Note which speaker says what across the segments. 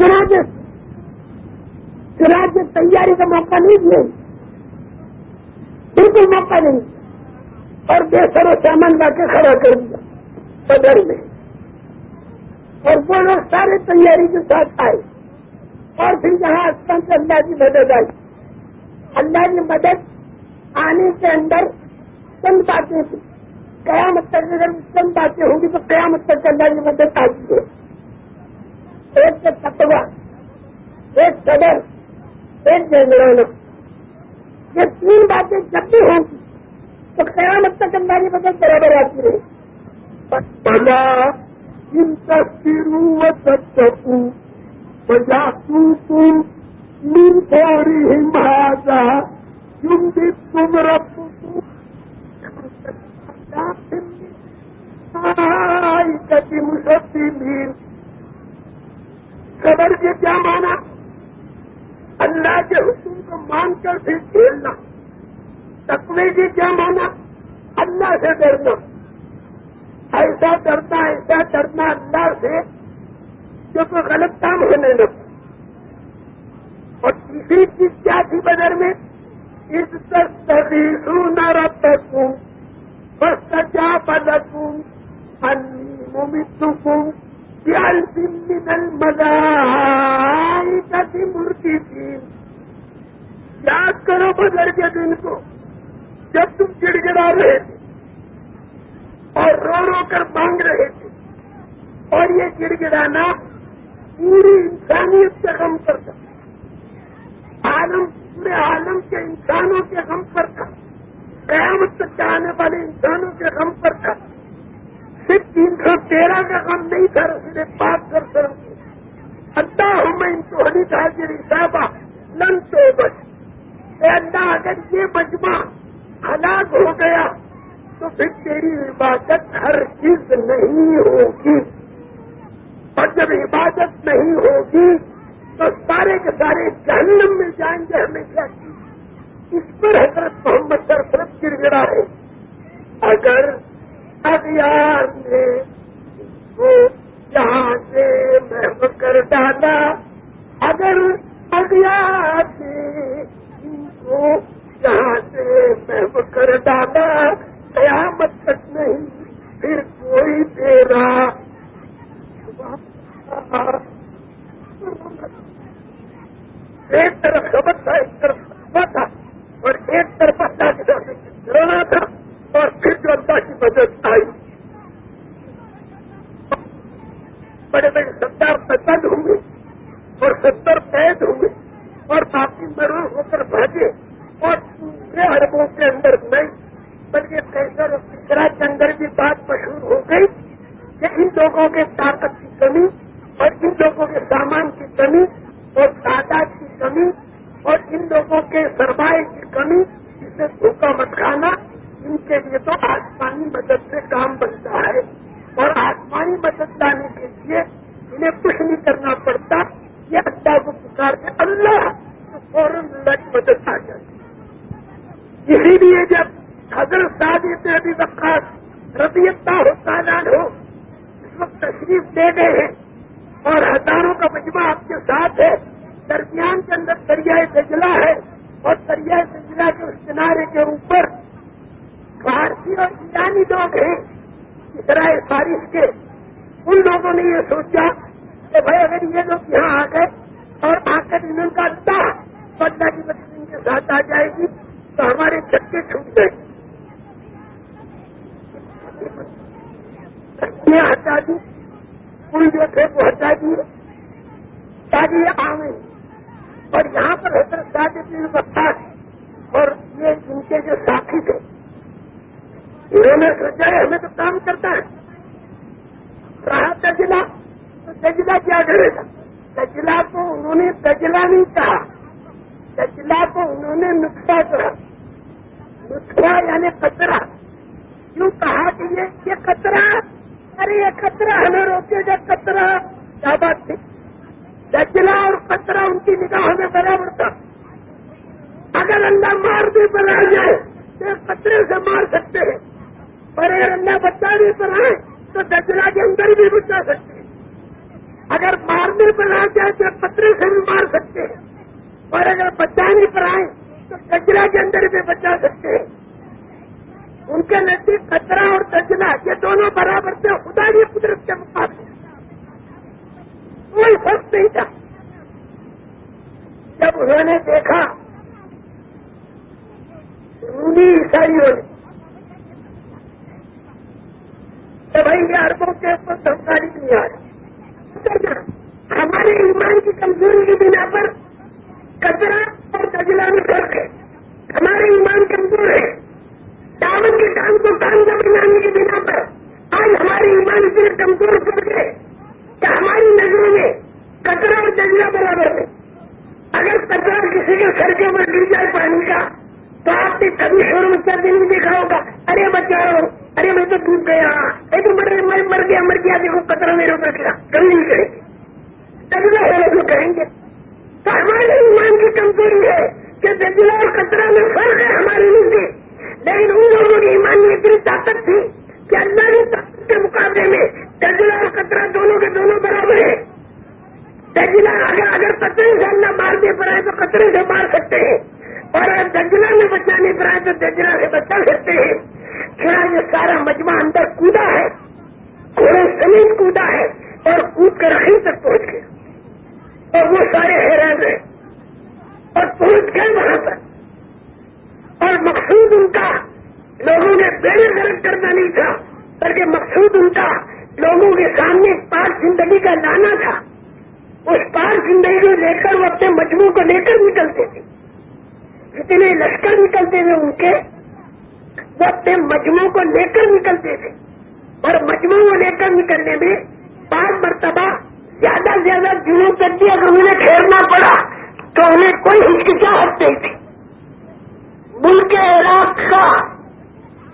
Speaker 1: چنانچہ چنانچہ تیاری کا موقع نہیں دیا بالکل موقع نہیں۔ اور بے سر و سامان لا کے کھڑا کر دیا۔ صدر میں۔ اور وہ لوگ سارے تیاری کے ساتھ آئے۔ اور پھر یہاں استعمال سے اللہ کی مدد آئی۔ اللہ کی مدد آنے کے اندر چند باتیں تھیں۔ قیامت تک اگر چند باتیں ہوں گی تو قیامت تک اللہ کی مدد آتی ہے۔ ایک سے تقوا ایک صدر ایک جنگلانا یہ تین باتیں جب بھی ہوں گی، تو قیامت تک اللہ کی مدد برابر آتی رہے
Speaker 2: بلا ان تصویر بجا تم من فورهم هذا يمددكم ربكم مسلمین صبر کے کیا مانا اللہ کے حکم کو مان کر پھر کھیلنا۔ تقوی کی کیا مانا اللہ سے ڈرنا۔ ایسا ڈرنا ایسا ڈرنا اللہ سے جو کوئی غلط کام ہونے لگتا اور تیسری چیز کیا تھی بدر میں؟ اس تحریروں نہ رکھوں بس کیا بدکوں متوں مورتی تھی یاد کرو بدر کے دن کو جب تم گڑ گڑا رہے تھے اور رو رو کر مانگ رہے تھے، اور یہ گڑ گڑانا پوری انسانیت سے غم کرتا عالم پورے عالم کے انسانوں کے غم پر تھا، قیامت تک کے آنے والے انسانوں کے غم پر تھا صرف تین سو تیرہ کا غم نہیں تھا، رسول پاک کر سر اللہ ہوں ان کو ہنی حاضر صاحبہ لن تو بچ اے اللہ، اگر یہ مجمع ہلاک ہو گیا، تو پھر تیری عبادت ہر چیز نہیں ہوگی۔ اور جب عبادت نہیں ہوگی، تو سارے کے سارے جہنم میں جائیں گے ہمیں کیا اس پر حضرت محمد سرفرت گرگڑا ہے۔ اگر اگیار نے وہ یہاں سے محب کر ڈالا اگر اگیار نے ان کو یہاں سے محب کر ڈالا قیامت تک نہیں، پھر کوئی تیرا ایک طرف خبر تھا، ایک طرف خبر تھا اور ایک طرف اللہ کی طرف ڈرانا تھا اور پھر جو اللہ کی مدد آئی بڑے بڑے ستار پسند ہوں گے اور ستر قید ہوں گے اور باقی مرور ہو کر بھاگے اور پورے اربوں کے اندر نہیں بلکہ کیسر اور تیسرا کے اندر بھی بات مشہور ہو گئی کہ ان لوگوں کے طاقت کی کمی اور ان لوگوں کے سامان کی کمی اور تعداد کی کمی اور ان لوگوں کے سرمائے کی کمی جسے دھوکہ مت کھانا ان کے لیے تو آسمانی مدد سے کام بنتا ہے اور آسمانی مدد لانے کے لیے انہیں کچھ نہیں کرنا پڑتا یہ اللہ کو پکار کے اللہ فوراً اللہ کی مدد آ جاتی اسی لیے جب حضرت سے ابھی وقت ربی اللہ ہوتا ہو اس وقت تشریف دے گئے ہیں اور ہزاروں کا مجمع آپ کے ساتھ ہے درمیان کے اندر دریائے سجلا ہے اور دریائے سجلا کے اس کنارے کے اوپر بھارتی اور ایرانی لوگ ہیں اسرائیل بارش کے ان لوگوں نے یہ سوچا کہ بھائی اگر یہ لوگ یہاں آ گئے اور آ کر انہوں کا اللہ پدہ کی مدد ان کے ساتھ آ جائے گی تو ہمارے چکے چھوٹ گئے ہٹا دی پل جو تھے وہ ہٹا دیے تاکہ یہ آئیں اور یہاں پر حضرت تین بخار اور یہ ان کے جو ساتھی تھے، انہوں نے سوچا ہے، ہمیں تو کام کرتا ہے۔ رہا تجلا، تو تجلا کیا کرے گا؟ تجلا کو انہوں نے تجلا نہیں کہا۔ تجلا کو انہوں نے نسخہ کہا۔ نسخہ یعنی کچرا کیوں کہا کہ یہ کچرا ارے یہ کچرا ہمیں روکے گا کچرا کیا بات تھی دجلا اور کچرا ان کی نگاہ میں برابر تھا۔ اگر اللہ مار بھی بنا جائے تو کچرے سے مار سکتے ہیں۔ اور اگر اللہ بچہ بھی بنائے تو دجلا کے اندر بھی بچا سکتے ہیں۔ اگر مارنے پر آ جائے تو پتھرے سے بھی مار سکتے ہیں۔ اور اگر بچانے پر آئے تو کچرا کے اندر بھی بچا سکتے ہیں۔ ان کے نزدیک کچرا اور کچرا یہ دونوں برابر تھے، خدا کی قدرت کے مقابلے۔ کوئی فرق نہیں تھا۔ جب انہوں نے دیکھا رونی عیسائیوں نے، کہ بھائی یہ اربوں کے اوپر دھمکاری نہیں آ رہی ہمارے ایمان کی کمزوری کی بنا پر کچرا اور کجلا میں فرق ہے۔ ہمارے ایمان کمزور ہے۔ چاول کے کام کو کام کا بنانے کی بنا پر آج ہمارے ایمان اتنے کمزور کر کے کہ ہماری نظروں میں کچرا اور کجلا برابر ہے۔ اگر کچرا کسی کے سر کے اوپر گر جائے پانی کا، تو آپ نے کبھی شور میں دن میں دیکھا ہوگا۔ ارے بچاؤ ارے میں تو ڈوب گیا۔ اے تو مر مر گیا مر گیا، دیکھو کترا میرے اوپر گرا کبھی نہیں کہیں گے تجلا ہے تو کہیں گے۔ تو ہمارے ایمان کی کمزوری ہے کہ تجلا اور کترا میں فرق ہے ہمارے لیے۔ لیکن ان لوگوں کی ایمان میں اتنی طاقت تھی کہ اللہ کی طاقت کے مقابلے میں تجلا اور کترا دونوں کے دونوں برابر ہے تجلا اگر اگر کترے سے اللہ مارنے پر آئے تو کترے سے مار سکتے ہیں۔ اور اگر دجلا میں بچانے پر آئے تو دجلا سے بچا سکتے ہیں۔ کیا یہ سارا مجمع اندر کودا ہے۔ گھوڑے زمین کودا ہے۔ اور کود کر رخی تک پہنچ گئے۔ اور وہ سارے حیران رہے۔ اور پہنچ گئے وہاں پر۔ اور مقصود ان کا لوگوں نے بیڑے گرد کرنا نہیں تھا، بلکہ مقصود ان کا لوگوں کے سامنے پاک زندگی کا لانا تھا۔ اس پاک زندگی کو لے کر وہ اپنے مجموع کو لے کر نکلتے تھے۔ جتنے لشکر نکلتے تھے ان کے، وہ اپنے مجموع کو لے کر نکلتے تھے۔ اور مجموع کو لے کر نکلنے میں پانچ مرتبہ زیادہ سے زیادہ دنوں تک بھی اگر انہیں کھیلنا پڑا، تو انہیں کوئی ہچکچاہٹ نہیں تھی۔ ملک عراق کا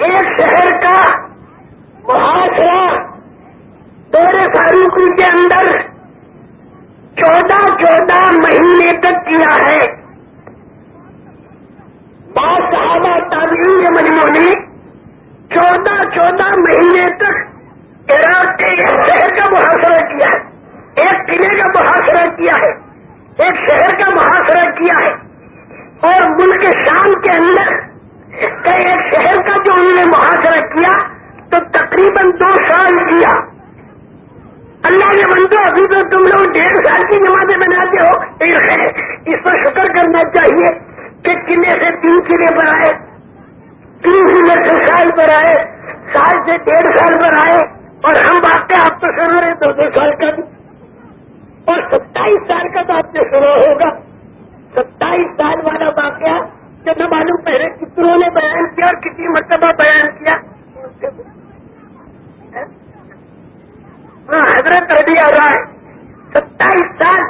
Speaker 2: ایک شہر کا محاصرہ دور فاروقی کے اندر چودہ چودہ مہینے تک کیا ہے بعض صحابہ تعلیم کے مجموع نے چودہ چودہ مہینے تک عراق کے ایک شہر کا محاصرہ کیا ہے ایک قلعے کا محاصرہ کیا ہے ایک شہر کا محاصرہ کیا ہے اور ملک شام کے اندر ایک شہر کا جو انہوں نے محاصرہ کیا تو تقریباً دو سال کیا اللہ کے بندو ابھی تو تم لوگ ڈیڑھ سال کی نمازیں بناتے ہو اس پر شکر کرنا چاہیے کہ قلعے سے تین قلعے پر آئے تین قلعے سے سال پر آئے سال سے ڈیڑھ سال پر آئے اور ہم واقع آپ تو سنا رہے دو دو سال کا بھی اور ستائیس سال کا تو آپ نے سنا ہوگا ستائیس سال والا واقعہ جو نہ معلوم پہلے کتنوں نے بیان کیا اور کتنی مرتبہ بیان کیا ہاں حضرت ربی آ رہا ہے ستائیس سال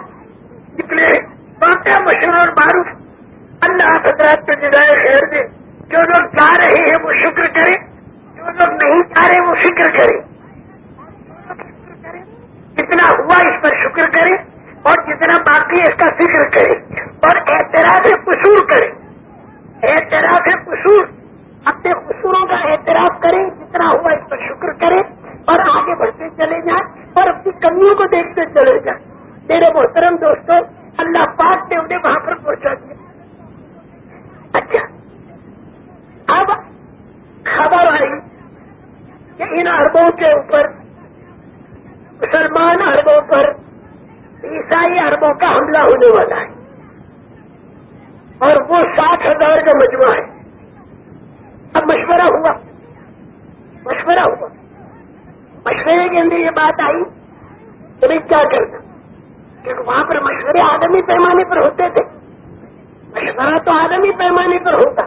Speaker 2: نکلے واقعہ مشہور اور معروف اللہ حضرات کے جدائے خیر دے جو لوگ جا رہے ہیں وہ شکر کریں جو لوگ نہیں جا رہے وہ فکر کریں جتنا ہوا اس پر شکر کریں اور جتنا باقی اس کا فکر کریں اور اعتراف قصور کریں اعتراف قصور۔ اپنے قصوروں کا اعتراف کریں، جتنا ہوا اس پر شکر کریں اور آگے بڑھتے چلے جائیں اور اپنی کمیوں کو دیکھتے چلے جائیں۔ میرے محترم دوستوں اللہ پاک نے انہیں وہاں پر پہنچا دیا۔ اچھا اب خبر آئی کہ ان اربوں کے اوپر، مسلمان اربوں پر، عیسائی اربوں کا حملہ ہونے والا ہے۔ اور وہ سات ہزار کا مجموعہ ہے۔ اب مشورہ ہوا۔ مشورہ ہوا۔ مشورے کے اندر یہ بات آئی کہ بھائی کیا کرنا کیونکہ وہاں پر مشورے آدمی پیمانے پر ہوتے تھے۔ مشورہ تو آدمی پیمانے پر ہوتا۔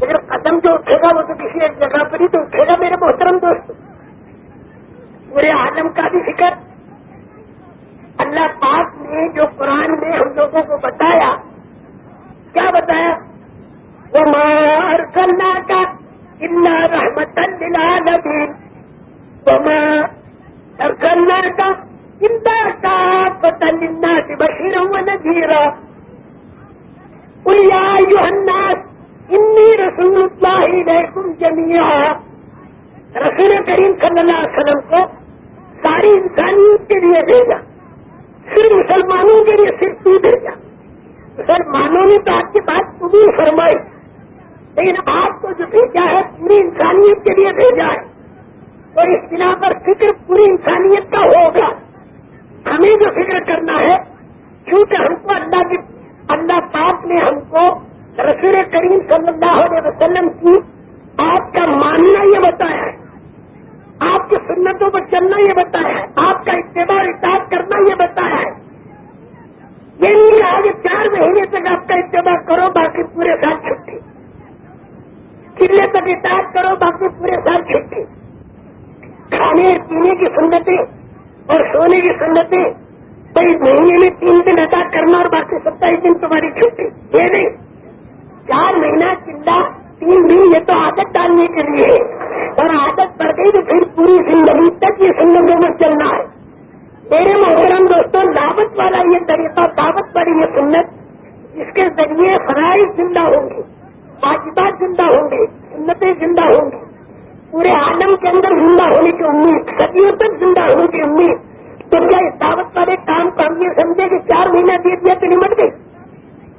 Speaker 2: لیکن قدم جو اٹھے گا وہ تو کسی ایک جگہ پر ہی تو اٹھے گا، میرے محترم دوست پورے عالم کا بھی فکر۔ اللہ پاک نے جو قرآن میں ہم لوگوں کو بتایا کیا بتایا؟ وہ مار کرنا کا اللہ رحمت للعالمین وہ مار کرنا کا اندا کا پتہ لنا بشیر و نذیرہ الناس انی رسول اللہ علیکم جميعا. رسول کریم صلی اللہ علیہ وسلم کو ساری انسانیت کے لیے بھیجا، صرف مسلمانوں کے لیے صرف تو بھیجا۔ مسلمانوں تو آپ کی بات قبول فرمائی لیکن آپ کو جو بھیجا ہے پوری انسانیت کے لیے بھیجا ہے اور اس بنا پر فکر پوری انسانیت کا ہوگا۔ ہمیں جو فکر کرنا ہے، کیونکہ ہم کو اللہ کی اللہ پاک نے ہم کو رسول کریم صلی اللہ علیہ وسلم کی آپ کا ماننا یہ بتایا ہے۔ آپ کی سنتوں پر چلنا یہ بتایا ہے۔ آپ کا اتباع اطاعت کرنا یہ بتایا ہے۔ یہ نہیں کہا کہ چار مہینے تک آپ کا اتباع کرو، باقی پورے سال چھٹی۔ قلعے تک اطاعت کرو، باقی پورے سال چھٹی۔ کھانے، پینے کی سنتیں اور سونے کی سنتیں۔ کئی مہینے میں تین دن ادا کرنا اور باقی ستائیس دن تمہاری چھٹی۔ یہ نہیں۔ چار مہینہ چلا تین دن، یہ تو عادت ڈالنے کے لیے ہے۔ اور عادت پڑ گئی تو پھر پوری زندگی تک یہ سنتوں میں چلنا ہے۔ میرے محترم دوستوں، دعوت والا یہ طریقہ، دعوت والی یہ سنت جس کے ذریعے فرائض زندہ ہوں گی واجبات زندہ ہوں گی سنتیں زندہ ہوں گی۔ پورے عالم کے اندر زندہ ہونے کی امید، صدیوں تک زندہ ہونے کی امید۔ تو کیا اس دعوت والے کام کو ہم یہ سمجھے کہ چار مہینہ دے دیا تو نمٹ گئی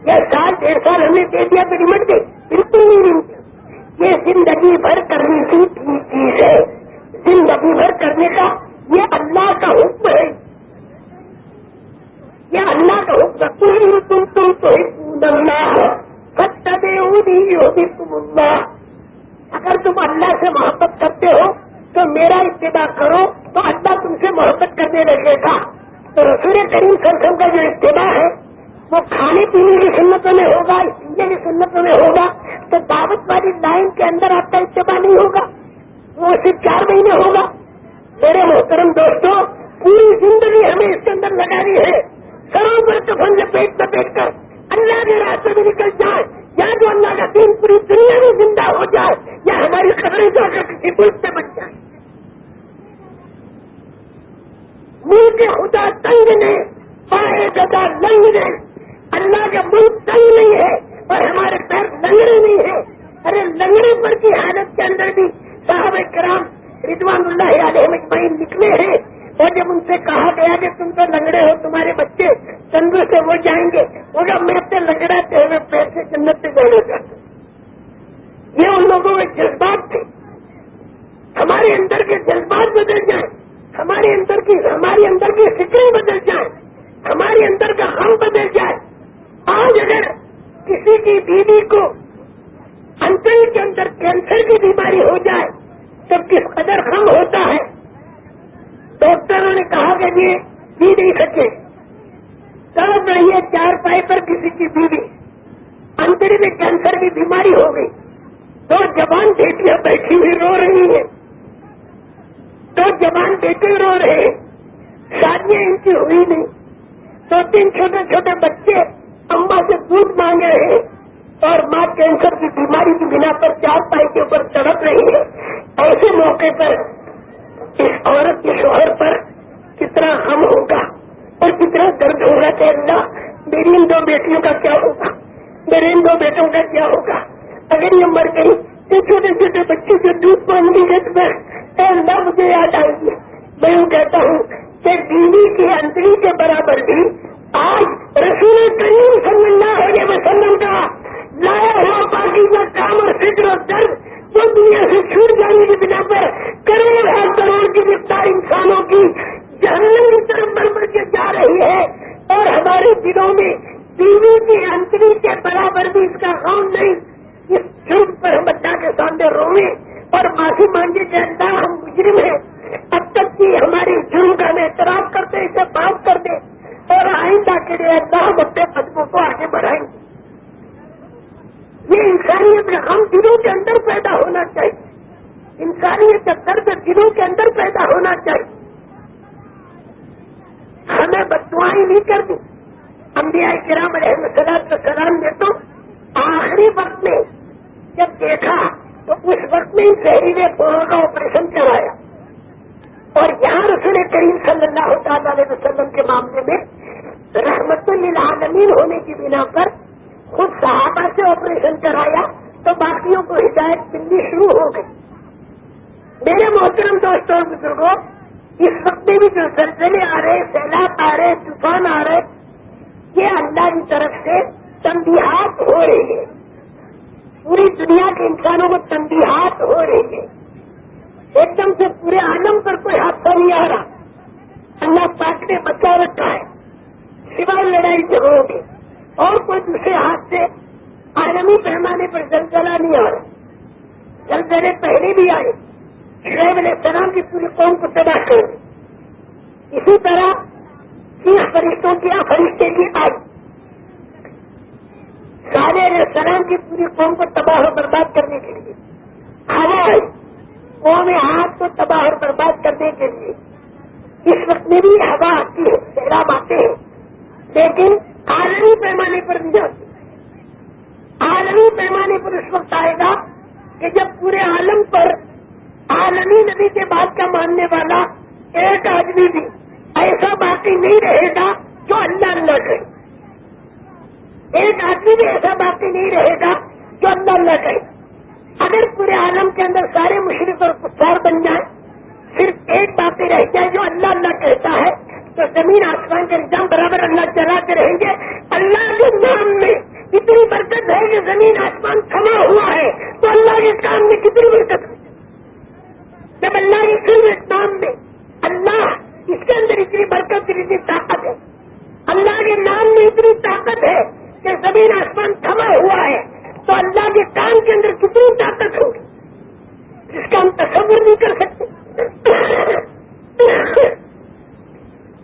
Speaker 2: یا سال، ڈیڑھ سال ہم نے دے دیا تو نمٹ گئی بالکل نہیں نمٹی یہ زندگی بھر کرنے کی چیز ہے۔ زندگی بھر کرنے کا یہ اللہ کا حکم ہے۔ یہ اللہ کا حکم تم تم تو اللہ ہوگی تم اللہ۔ اگر تم اللہ سے محبت کرتے ہو، تو میرا اتباع کرو۔ تو اللہ تم سے محبت کرنے لگے گا۔ تو رسول کریم سرسم کا جو اتباع ہے، وہ کھانے پینے کی سنتوں میں ہوگا پینے کی سنتوں میں ہوگا۔ تو دعوت والی لائن کے اندر آپ کا اتباع نہیں ہوگا۔ وہ صرف چار مہینے ہوگا۔ میرے محترم دوستوں پوری زندگی ہمیں اس کے اندر لگانی ہے۔ سروں پر کفن سے پیٹ بیٹھ کر اللہ کے راستے میں نکل جائے، یا جو اللہ کا دین پوری دنیا میں زندہ ہو جائے، یا ہماری خبریں جو اگر کسی ملک سے بن جائے۔ ملک خدا تنگ نے، پائے گدا لنگ نے۔ اللہ کا ملک تنگ نہیں ہے اور ہمارے پیر لنگڑے نہیں ہے ارے لنگڑے پر کی حالت کے اندر بھی صاحب کرام رضوان اللہ علیہ مجمعین نکلے ہیں۔ اور جب ان سے کہا گیا کہ تم تو لنگڑے ہو، تمہارے بچے چندر سے وہ جائیں گے، وہ میں اپنے لنگڑاتے ہوئے پیر سے جنت سے جانا چاہتا یہ ان لوگوں کے جذبات تھے۔ ہمارے اندر کے جذبات بدل جائیں۔ ہمارے اندر کی، ہمارے اندر کی فکریں بدل جائیں۔ ہمارے اندر کا غم بدل جائے۔ آج اگر کسی کی بیوی کو انتر کے اندر کینسر کی بیماری ہو جائے تو کس قدر غم ہوتا ہے۔ ڈاکٹروں نے کہا کہ یہ جی نہیں سکے۔ تب رہی چار پائے پر کسی کی بیوی۔ اندر میں کینسر کی بیماری ہو گئی۔ دو جوان بیٹیاں بیٹھی ہوئی رو رہی ہیں۔ دو جوان بیٹے رو رہے ہیں۔ شادیاں ان کی ہوئی نہیں۔ دو تین چھوٹے چھوٹے بچے اما سے دودھ مانگ رہے ہیں۔ اور ماں کینسر کی بیماری کی بنا پر چار پائی کے اوپر تڑپ رہی ہے۔ ایسے موقع پر اس عورت کے شوہر پر کتنا غم ہوگا اور کتنا درد ہوگا کہ اللہ میری ان دو بیٹیوں کا کیا ہوگا؟ میرے ان دو بیٹوں کا کیا ہوگا؟ اگر یہ مر گئی تو چھوٹے چھوٹے بچے جو دودھ پانی گے تو اللہ، مجھے یاد آئے گی میں یوں کہتا ہوں کہ بیوی کی انتری کے برابر بھی آج رسول کریم صلی اللہ علیہ وسلم کا لایا ہوا باقی کا کام اور فکر اور درد جو دنیا سے چھوٹ جانے کی بنا پر کروڑ ہر کروڑ کی رفتار انسانوں کی جہنم کی طرف بڑھ کے جا رہی ہے اور ہمارے دلوں میں بیوی کی انتری کے برابر بھی اس کا غم نہیں اس جرم پر ہم بچہ کے سامنے روئے اور معافی مانگے کے اندر ہم مجرم ہیں اب تک کہ ہماری جرم کا ہم اعتراف کرتے اسے معاف کر دیں اور آئندہ کے لیے اللہ ہم اپنے قدموں کو آگے بڑھائیں۔ گے یہ انسانیت کا غم دلوں کے اندر پیدا ہونا چاہیے۔ انسانیت کا درد دلوں کے اندر پیدا ہونا چاہیے۔ ہمیں بدوائیں نہیں کرنی۔ انبیاء کرام علیہ سلام سلام نے تو آخری وقت میں جب دیکھا تو اس وقت میں زہریلے پوروں کا آپریشن کرایا۔ اور یہاں رسول کریم صلی اللہ تعالی علیہ وسلم کے معاملے میں رحمت للعالمین ہونے کی بنا پر خود صحابہ سے آپریشن کرایا تو باقیوں کو ہدایت ملنی شروع ہو گئی۔ میرے محترم دوستوں اور بزرگوں، اس وقت میں بھی جو زلزلے آ رہے، سیلاب آ رہے، طوفان آ رہے، یہ اللہ کی طرف سے تنبیہات ہو رہی ہے۔ پوری دنیا کے انسانوں کو تنبیہات ہو رہی ہے۔ ایک دم سے پورے عالم پر کوئی حادثہ نہیں آ رہا۔ اللہ پاک نے بچا رکھا ہے۔ سوائے لڑائی جھگڑوں کے۔ اور کوئی دوسرے ہاتھ سے عالمی پیمانے پر زلزلہ نہیں آ رہا زلزلے پہلے بھی آئے۔ شعیب علیہ السلام کی پوری قوم کو تباہ کر اسی طرح تیس فرشتوں کی فرشتے کی آئی سارے علیہ السلام کی پوری قوم کو تباہ اور برباد کرنے کے لیے۔ ہوا آئی قوم ہاتھ کو تباہ اور برباد کرنے کے لیے۔ اس وقت میں بھی ہوا آتی ہے، سیلاب آتے ہیں۔ لیکن عالمی پیمانے پر نہیں آتی عالمی پیمانے پر اس وقت آئے گا کہ جب پورے عالم پر عالمی نبی کے بعد کا ماننے والا ایک آدمی بھی ایسا باقی نہیں رہے گا جو اللہ اللہ کرے۔ ایک آدمی بھی ایسا باقی نہیں رہے گا جو اللہ اللہ کرے۔ اگر پورے عالم کے اندر سارے مشرق اور کفار بن جائیں، صرف ایک باقی رہ جائے جو اللہ اللہ کہتا ہے تو زمین آسمان کے نظام برابر اللہ چلاتے رہیں گے۔ اللہ کے نام میں اتنی برکت ہے کہ زمین آسمان تھما ہوا ہے۔ تو اللہ کے کام میں کتنی برکت ہے؟ جب اللہ کے صرف نام میں اللہ اس کے اندر اتنی برکت، اتنی طاقت ہے۔ اللہ کے نام میں اتنی طاقت ہے کہ زمین آسمان تھما ہوا ہے۔ تو اللہ کے کام کے اندر کتنی طاقت ہوگی؟ جس کا ہم تصور نہیں کر سکتے۔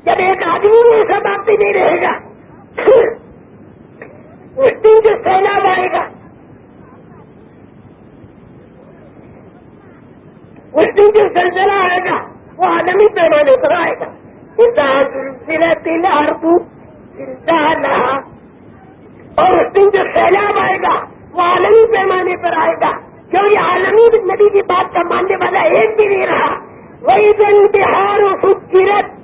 Speaker 2: جب ایک آدمی میں ایسا بات نہیں رہے گا، اس دن جو سیلاب آئے گا۔ اس دن جو زلزلہ آئے گا، وہ عالمی پیمانے پر آئے گا۔ تیل ہر رہا اور اس دن جو سیلاب آئے گا، وہ عالمی پیمانے پر آئے گا۔ کیوں یہ عالمی نبی کی بات کا ماننے والا ایک بھی نہیں رہا؟ وہی دن بہار و خوبصورت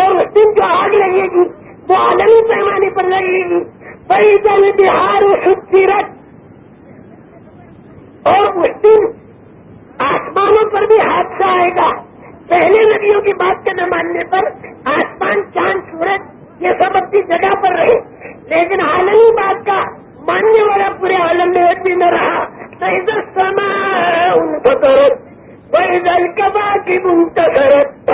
Speaker 2: اور اس دن جو آگ لگے گی، وہ عالمی پیمانے پر لگے گی۔ وہی دن بہار و اور اس دن آسمانوں پر بھی حادثہ آئے گا۔ پہلے ندیوں کی بات کے نہ ماننے پر آسمان، چاند، سورج، یہ سب اپنی جگہ پر رہے۔ لیکن عالمی بات کا ماننے والا پورے عالم میں ایک بھی نہ رہا۔ تو ادھر سما ان کو کرو وہ ادھر کبا کی منتظرت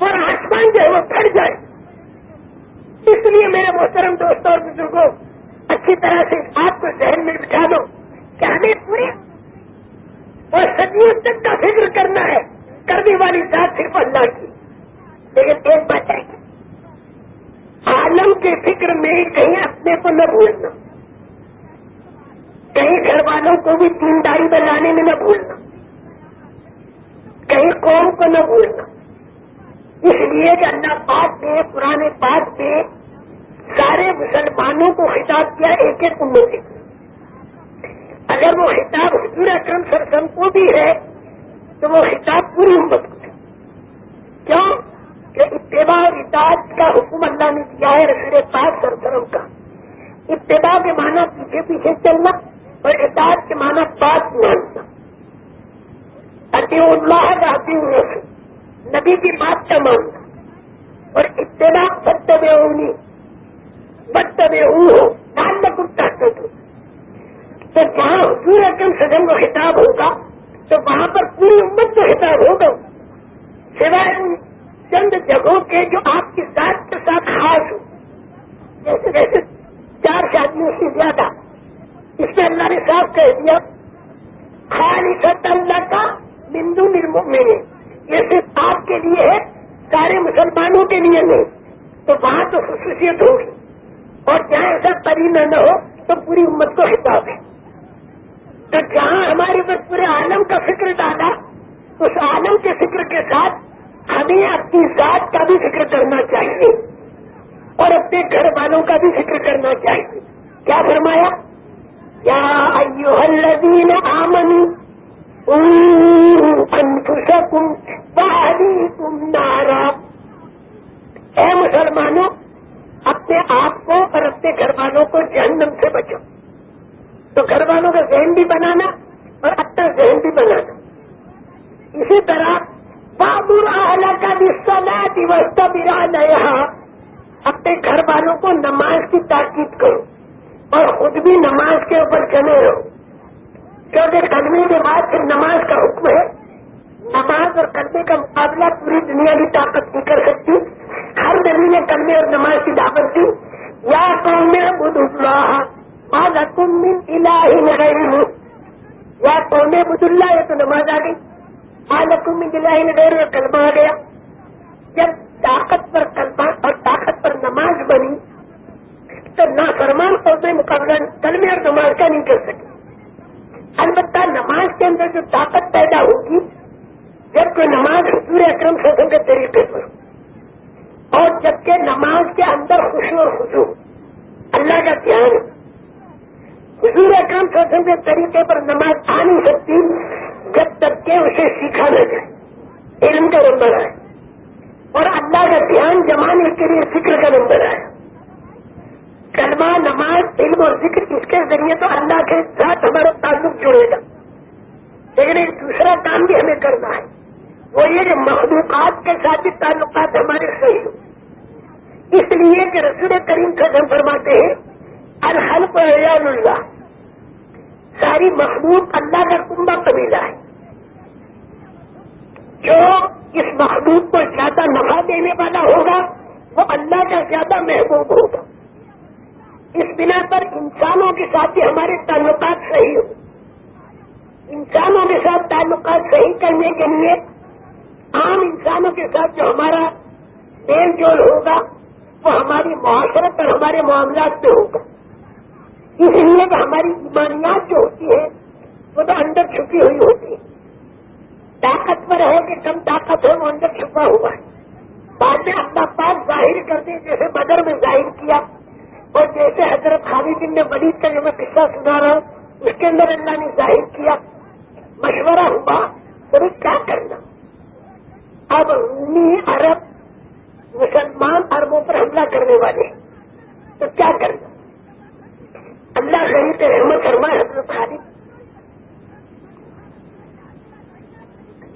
Speaker 2: اور آسمان جو ہے وہ پھٹ جائے۔ اس لیے میرے محترم دوستوں اور بزرگوں، اچھی طرح سے آپ کو ذہن میں بٹھا دو کہ ہمیں پورے اور صدیوں تک کا فکر کرنا ہے، کرنے والی ذات صرف اللہ کی۔ لیکن ایک بات ہے عالم کے فکر میں کہیں اپنے کو نہ بھولنا، کہیں گھر والوں کو بھی تین داری بنانے میں نہ بھولنا، کہیں قوم کو نہ بھولنا۔ اس لیے کہ اللہ پاک نے پرانے پاک نے سارے مسلمانوں کو خطاب کیا ایک ایک امتی اگر وہ خطاب حضور اکرم سرسم کو بھی ہے، تو وہ خطاب پوری امت کو کیوں؟ کہ اتباع اور اطاعت کا حکم اللہ نے دیا ہے رسول پاک سرسرم کا۔ اتباع کے معنی پیچھے پیچھے چلنا اور اطاعت کے معنی بات ماننا۔ عطی اللہ کا عطی رسول نبی کی بات کا ماننا اور اتباع بت میں اونی بت میں ہو ڈال میں کچھ چاہتے تھے۔ تو جہاں حضور اکرم سجن کو خطاب ہوگا، تو وہاں پر پوری امت کو خطاب ہوگا، سوائے چند جگہوں کے جو آپ کی ذات کے ساتھ خاص ہو جیسے جیسے چار شادیوں سے زیادہ، اس میں اللہ نے صاف کہہ دیا خالص اللہ کا بندو نرمو میرے یہ صرف آپ کے لیے ہے، سارے مسلمانوں کے لیے نہیں۔ تو وہاں تو خصوصیت ہوگی۔ اور جہاں ایسا پرینا نہ ہو، تو پوری امت کو حساب ہے۔ تو جہاں ہمارے اوپر پورے عالم کا فکر ڈالا اس عالم کے فکر کے ساتھ ہمیں اپنی ذات کا بھی فکر کرنا چاہیے۔ اور اپنے گھر والوں کا بھی فکر کرنا چاہیے۔ کیا فرمایا؟ یا الذین آمنی انفسکم وعلیکم نارا۔ اے مسلمانوں، اپنے آپ کو اور اپنے گھر والوں کو جہنم سے بچو تو گھر والوں کا ذہن بھی بنانا اور اپنا ذہن بھی بنانا۔ اسی طرح بابر اعلیٰ کا رشتہ نہ دیوس کا یہاں اپنے گھر والوں کو نماز کی تاکید کرو اور خود بھی نماز کے اوپر چلے رہو۔ کیونکہ قدمی کے بعد پھر نماز کا حکم ہے۔ نماز اور قدمے کا مقابلہ پوری دنیا کی طاقت نہیں کر سکتی۔ ہر نبی نے قدمے اور نماز کی دعوت دی۔ یا قوم میں بدھ اللہ آج حکم الہی ہوں یا قوم بد اللہ ہے تو نماز آ گئی۔ آج حکم الہی نگر اور کلمہ آ گیا۔ جب طاقت پر کلمہ اور طاقت پر نماز بنی، تو نہ فرمان قوم مقابلہ کلمے اور نماز کا نہیں کر سکے البتہ نماز کے اندر جو طاقت پیدا ہوگی، جب کوئی نماز حضور اکرم سزوں کے طریقے پر اور جبکہ نماز کے اندر خوشی اور خوشو اللہ کا دھیان حضور اکرم سزوں کے طریقے پر نماز آ نہیں سکتی، جب تک کہ اسے سیکھا نہ جائے، علم کا نمبر آئے، اور اللہ کا دھیان جمانے کے لیے فکر کا نمبر آئے۔ کلمہ نماز، علم اور ذکر اس کے ذریعے تو اللہ کے ساتھ ہمارا تعلق جڑے گا۔ لیکن ایک دوسرا کام بھی ہمیں کرنا ہے۔ وہ یہ کہ مخلوقات کے ساتھ بھی تعلقات ہمارے صحیح ہوں۔ اس لیے کہ رسول کریم سے ہم فرماتے ہیں الحلف ریال اللہ۔ ساری مخلوق اللہ کا کنبا قبیلہ ہے۔ جو اس مخلوق کو زیادہ نفع دینے والا ہوگا، وہ اللہ کا زیادہ محبوب ہوگا۔ اس بنا پر انسانوں کے ساتھ بھی ہمارے تعلقات صحیح ہو انسانوں کے ساتھ تعلقات صحیح کرنے کے لیے عام انسانوں کے ساتھ جو ہمارا میل جول ہوگا، وہ ہماری معاشرت اور ہمارے معاملات میں ہوگا۔ اس لیے کہ ہماری ایمانیات جو ہوتی ہے وہ تو اندر چھپی ہوئی ہوتی ہے طاقتور ہے کہ کم طاقت ہے وہ اندر چھپا ہوا ہے۔ بعد میں اپنا پاس ظاہر کر دیں، جیسے بدر میں ظاہر کیا۔ اور جیسے حضرت خالد نے ولید کا جو میں قصہ سنا رہا ہوں، اس کے اندر اللہ نے ظاہر کیا۔ مشورہ ہوا تو کیا کرنا؟ اب رومی عرب، مسلمان عربوں پر حملہ کرنے والے، تو کیا کرنا؟ اللہ غریب رحمت فرمائے حضرت خالد۔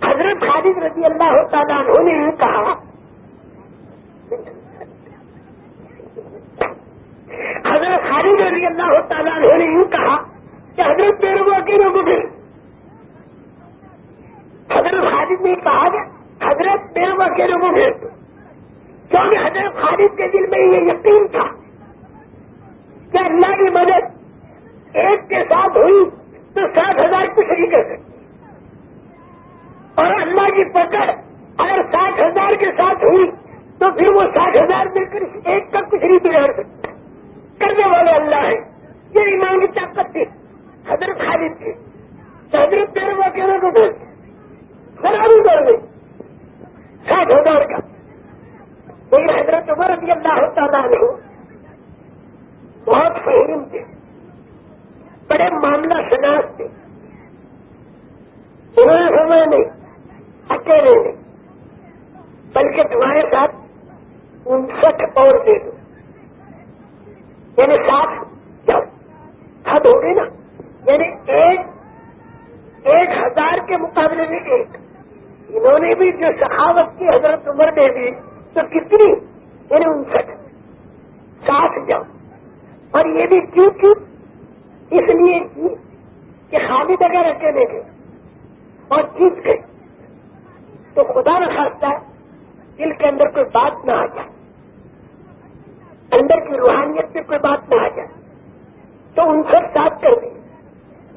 Speaker 2: حضرت خالد رضی اللہ تعالیٰ عنہ نے یہ کہا، حضرت خالد رضی اللہ تعالیٰ نے یوں کہا کہ حضرت میرے وہ اکیلے کو بھی حضرت خالد نے کہا کہ حضرت میرے وہ اکیلے کو بھیج دو کیونکہ حضرت خالد کے دل میں یہ یقین تھا کہ اللہ کی مدد ایک کے ساتھ ہوئی تو سات ہزار کچھ نہیں کر سکتے۔ اور اللہ کی پکڑ اگر سات ہزار کے ساتھ ہوئی تو پھر وہ سات ہزار مل کر ایک کا کچھ نہیں بگاڑ سکتے۔ کرنے والے اللہ ہے یہ ایمان کی طاقت تھی حضرت خالد تھی حضرت تیرے واقعہ کو بھیج خرابی کر گئی۔ سات ہزار کا لیکن حضرت عمر رضی اللہ تعالیٰ نے بہت فہم تھے۔ بڑے معاملہ شناس تھے۔ انہوں نے نہیں، اکیلے نہیں، بلکہ تمہارے ساتھ انسٹھ اور دے دو۔ یعنی سات، جب حد ہو گئی نا یعنی ایک ایک ہزار کے مقابلے میں ایک۔ انہوں نے بھی جو سخاوت کی حضرت عمر نے بھی تو کتنی یعنی انسٹھ سات جب اور یہ بھی کیوں کیوں؟ اس لیے کی کہ خالد اگر اکیلے گئے اور جیت گئے، تو خدا نہ خاصتا دل کے اندر کوئی بات نہ آ جائے۔ اندر کی روحانیت پہ کوئی بات نہ آ جائے۔ تو ان سب ساتھ کر دیں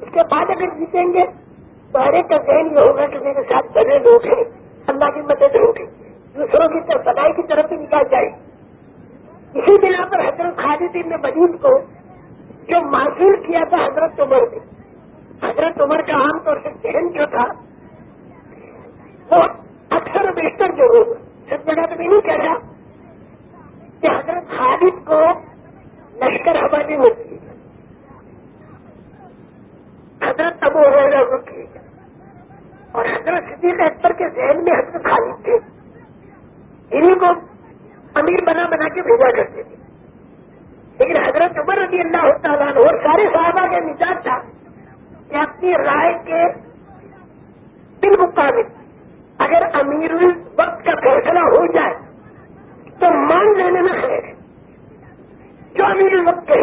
Speaker 2: اس کے بعد اگر جیتیں گے تو کا ذہن یہ ہوگا کہ میرے ساتھ بڑے لوگ ہیں، اللہ کی مدد ہوگی۔ دوسروں کی طرف بدائی کی طرف بھی نکال جائے۔ اسی بنا پر حضرت خالد نے مجید کو جو معذور کیا تھا حضرت عمر نے، حضرت عمر کا عام طور سے ذہن جو تھا، وہ اکثر و بیشتر جو ہوگا سب جگہ تو میں نہیں کہہ رہا کہ حضرت خالد کو لشکر حوالے میں کی حضرت ابو وغیرہ حضرت صدیق اکبر کے ذہن میں حضرت خالد تھے انہیں کو امیر بنا بنا کے بھیجا کرتے تھے۔ لیکن حضرت عمر رضی اللہ تعالیٰ اور سارے صحابہ کا مزاج تھا کہ اپنی رائے کے بالمقابل اگر امیر وقت کا فیصلہ ہو جائے تو مان لینے میں ہے۔ جو امیر وقت ہے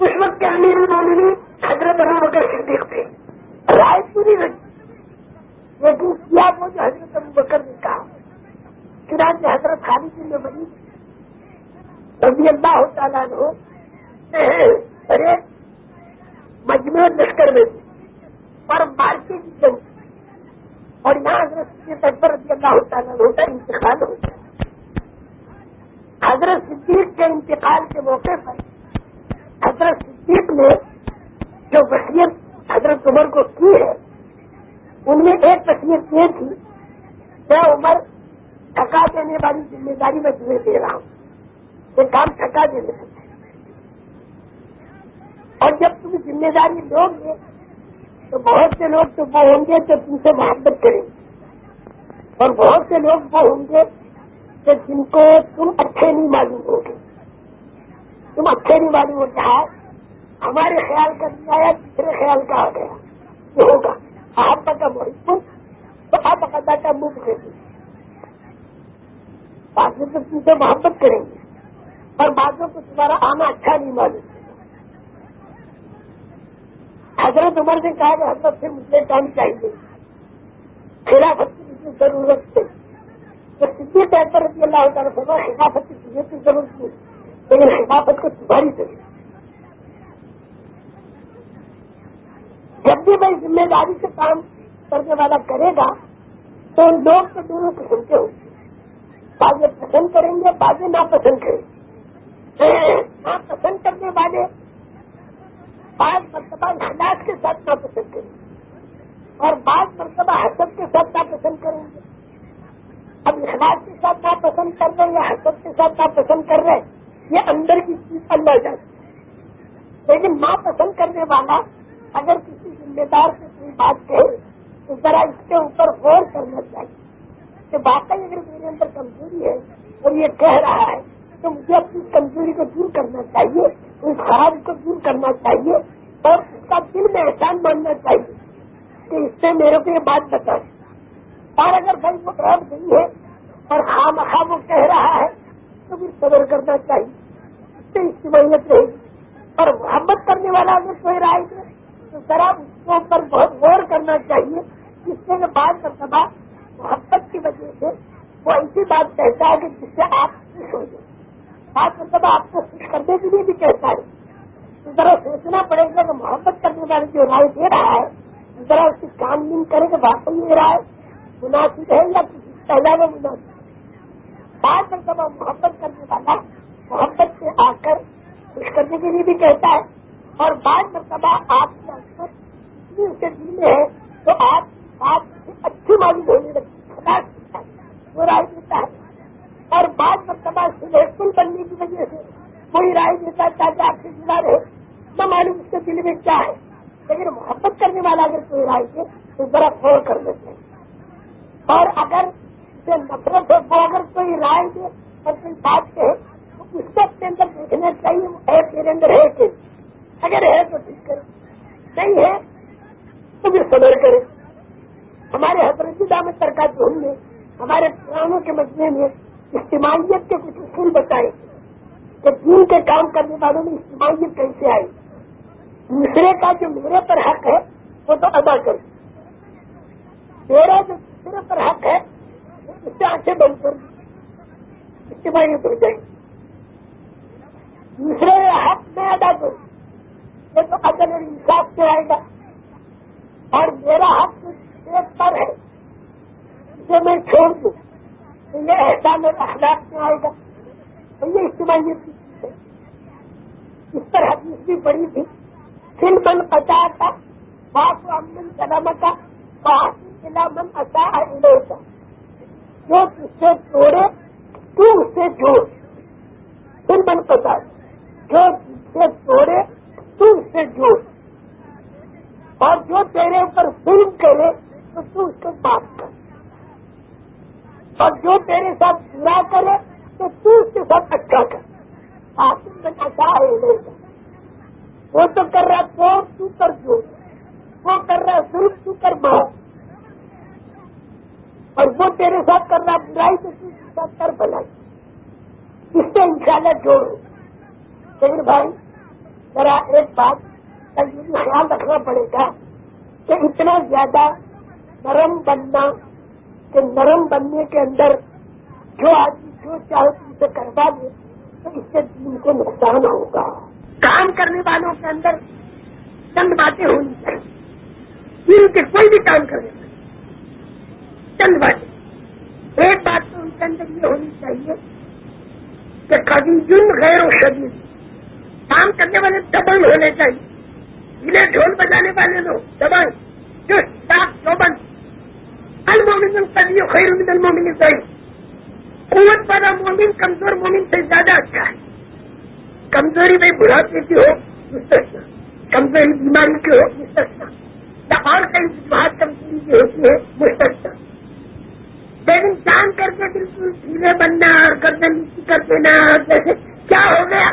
Speaker 2: اس وقت کے امیر المومنین حضرت ابو بکر صدیق تھے۔ رائے پوری رہی لیکن کیا وہ جو حضرت ابو بکر نے کہا؟ چنانچہ حضرت خالد میں بنی رضی اللہ تعالیٰ ہو ارے مجموع لشکر میں تھی اور مارکیٹ کی جنگ اور یہاں حضرت کے تک رضی اللہ تعالیٰ ہوتا انتقال ہوتا ہے حضرت صدیق کے انتقال کے موقع پر حضرت صدیق نے جو وصیت حضرت عمر کو کی ہے ان میں ایک وصیت یہ تھی، میں عمر تھکا دینے والی ذمہ داری میں تمہیں دے رہا ہوں۔ یہ کام تھکا دینے والی اور جب تم ذمہ داری لو گے، تو بہت سے لوگ تو وہ ہوں گے جو تم سے محبت کریں۔ گے اور بہت سے لوگ وہ ہوں گے کہ جن کو تم اچھے نہیں معلوم ہوگے تم اچھے نہیں معلوم ہو کیا ہاں، ہمارے خیال کا دیا یا دوسرے خیال کا آ گیا، یہ ہوگا۔ آپ کا محبت آپ ادا کا منہ دے دیں تم سے محبت کریں گے اور باتوں کو تمہارا آنا اچھا نہیں معلوم حضرت عمر نے کہا کہ حضرت سے مجھے کام چاہیے خلافت کی مجھے ضرورت ہے تو کسی ٹائم پر رضی اللہ تعالیٰ خلافت کی کی ضرورت نہیں لیکن خلافت کو تمہاری ضرورت جب بھی میں ذمہ داری سے کام کرنے والا کرے گا، تو ان لوگ تو دونوں قسم کے ہوں گے۔ بازے پسند کریں گے بازے ناپسند کریں گے۔ ناپسند کرنے والے بعض مرتبہ اخلاق کے ساتھ ناپسند کریں گے اور بعض مرتبہ حسد کے ساتھ ناپسند کریں گے۔ اب اخلاق کے ساتھ ناپسند کر رہے ہیں یا حسد کے ساتھ ناپسند کر رہے ہیں، یہ اندر کی چیز اللہ جاتی لیکن ناپسند کرنے والا اگر کسی ذمہ دار سے کوئی بات کہے تو ذرا اس کے اوپر غور کرنا چاہیے کہ واقعی اگر میرے اندر کمزوری ہے اور یہ کہہ رہا ہے تو مجھے اپنی کمزوری کو دور کرنا چاہیے، اس خراب کو دور کرنا چاہیے اور اس کا دل میں احسان ماننا چاہیے کہ اس سے میرے کو یہ بات بتا اور اگر بھائی وہ عید نہیں ہے اور خام خواہ وہ کہہ رہا ہے تو پھر صبر کرنا چاہیے۔ اس سے اجتماعیت رہے گی۔ اور محبت کرنے والا اگر کوئی رائے دے تو ذرا اس کے اوپر بہت غور کرنا چاہیے۔ جس سے میں بات مرتبہ محبت کی وجہ سے وہ ایسی بات کہتا ہے کہ جس سے آپ خوش ہو جائیں۔ بات مرتبہ آپ کو خوش کرنے کے لیے بھی کہتا ہے۔ ذرا سوچنا پڑے گا کہ محبت کرنے والے جو رائے دے رہا ہے، ذرا اس کی کام بین کرے کہ واقعی یہ رائے مناسب ہے یا کسی پہلا میں مناسب بات مرتبہ محبت کرنے والا محبت سے آ کر خوش کرنے کے لیے بھی کہتا ہے۔ اور بعض مرتبہ آپ کے اکثر اتنی اسے دل میں ہے تو آپ بات اچھی معلوم ہونے لگتی وہ رائے دیتا ہے۔ اور بعض مرتبہ سلیکشن بننے کی وجہ سے کوئی رائے دیتا ہے تاکہ آپ سے جڑا رہے نہ معلوم اس کے دل میں کیا ہے۔ لیکن محبت کرنے والا اگر کوئی رائے دے تو ذرا فور کر لیتے ہیں۔ اور اگر اسے نفرت ہے وہ اگر کوئی رائے دے اور کوئی بات کہے تو اس کو اپنے اندر دیکھنا چاہیے وہ میرے اندر ہے کہ اگر ہے تو ٹھیک کرے نہیں ہے تو بھی صبر کرے ہمارے حضرت دامت سرکار ہم نے ہمارے پرانوں کے مسئلے میں اجتماعیت کے کچھ اصول بتائے کہ دین کے کام کرنے والوں میں اجتماعیت کیسے آئی دوسرے کا جو میرے پر حق ہے، وہ تو ادا کر میرا جو دوسرے پر حق ہے اس سے آنکھیں بند کر اجتماعیت ہو جائے۔ دوسرے حق میں ادا کروں یہ تو اگر انصاف سے آئے گا۔ میرا حق ایک پر ہے اسے میں چھوڑ دوں۔ یہ احسان اور اخلاق میں آئے گا یہ اجتماعی چیز ہے۔ اس پر حدیث بھی بڑی تھی۔ فل من اچا تھا باپ امن کلام کا باپ من اچا کا جو اس سے توڑے، تو اس سے جوڑ فل من پتا جو اس سے توڑے، تو اس سے جوڑ اور جو تیرے اوپر ظلم کرے تو تو اس کو معاف کر۔ اور جو تیرے ساتھ برا کرے، تو تو اس کے ساتھ اچھا کر۔ آسم میں اچھا ہے لوگ۔ وہ تو کر رہا تو تو کر جو۔ وہ کر رہا ظلم تو کر معاف تیرے ساتھ کر رہا برائی تو ساتھ کر بلائی اس سے انشاءاللہ جوڑو۔ لیکن بھائی، ذرا ایک بات کا یہ خیال رکھنا پڑے گا کہ اتنا زیادہ نرم بننا کہ نرم بننے کے اندر جو آدمی جو چاہے اسے کروا دے، تو اس سے دین کو نقصان ہوگا۔ کام کرنے والوں کے اندر چند باتیں ہونی چاہیے دین کے کوئی بھی کام کرنے والے، چند باتیں۔ ایک بات تو ان کے اندر یہ ہونی چاہیے کہ کبھی جن غیر و شدید، کام کرنے والے دبنگ ہونے چاہیے۔ انہیں ڈھول بجانے والے لوگ دبنگ جو صاف چوبن المومن کبھی خیر من المومن صحیح قوت والا مومن، کمزور مومن سے زیادہ اچھا ہے۔ کمزوری میں بڑھاپے کی ہو، مستثنا۔ کمزوری بیماری کی ہو، مستثنا۔ یا اور کئی بات کمزوری کی ہوتی ہے، مستثنا۔ لیکن جان کر کے بالکل ڈھیلے بننا اور گردن نیچی کر دینا، جیسے کیا ہو گیا؟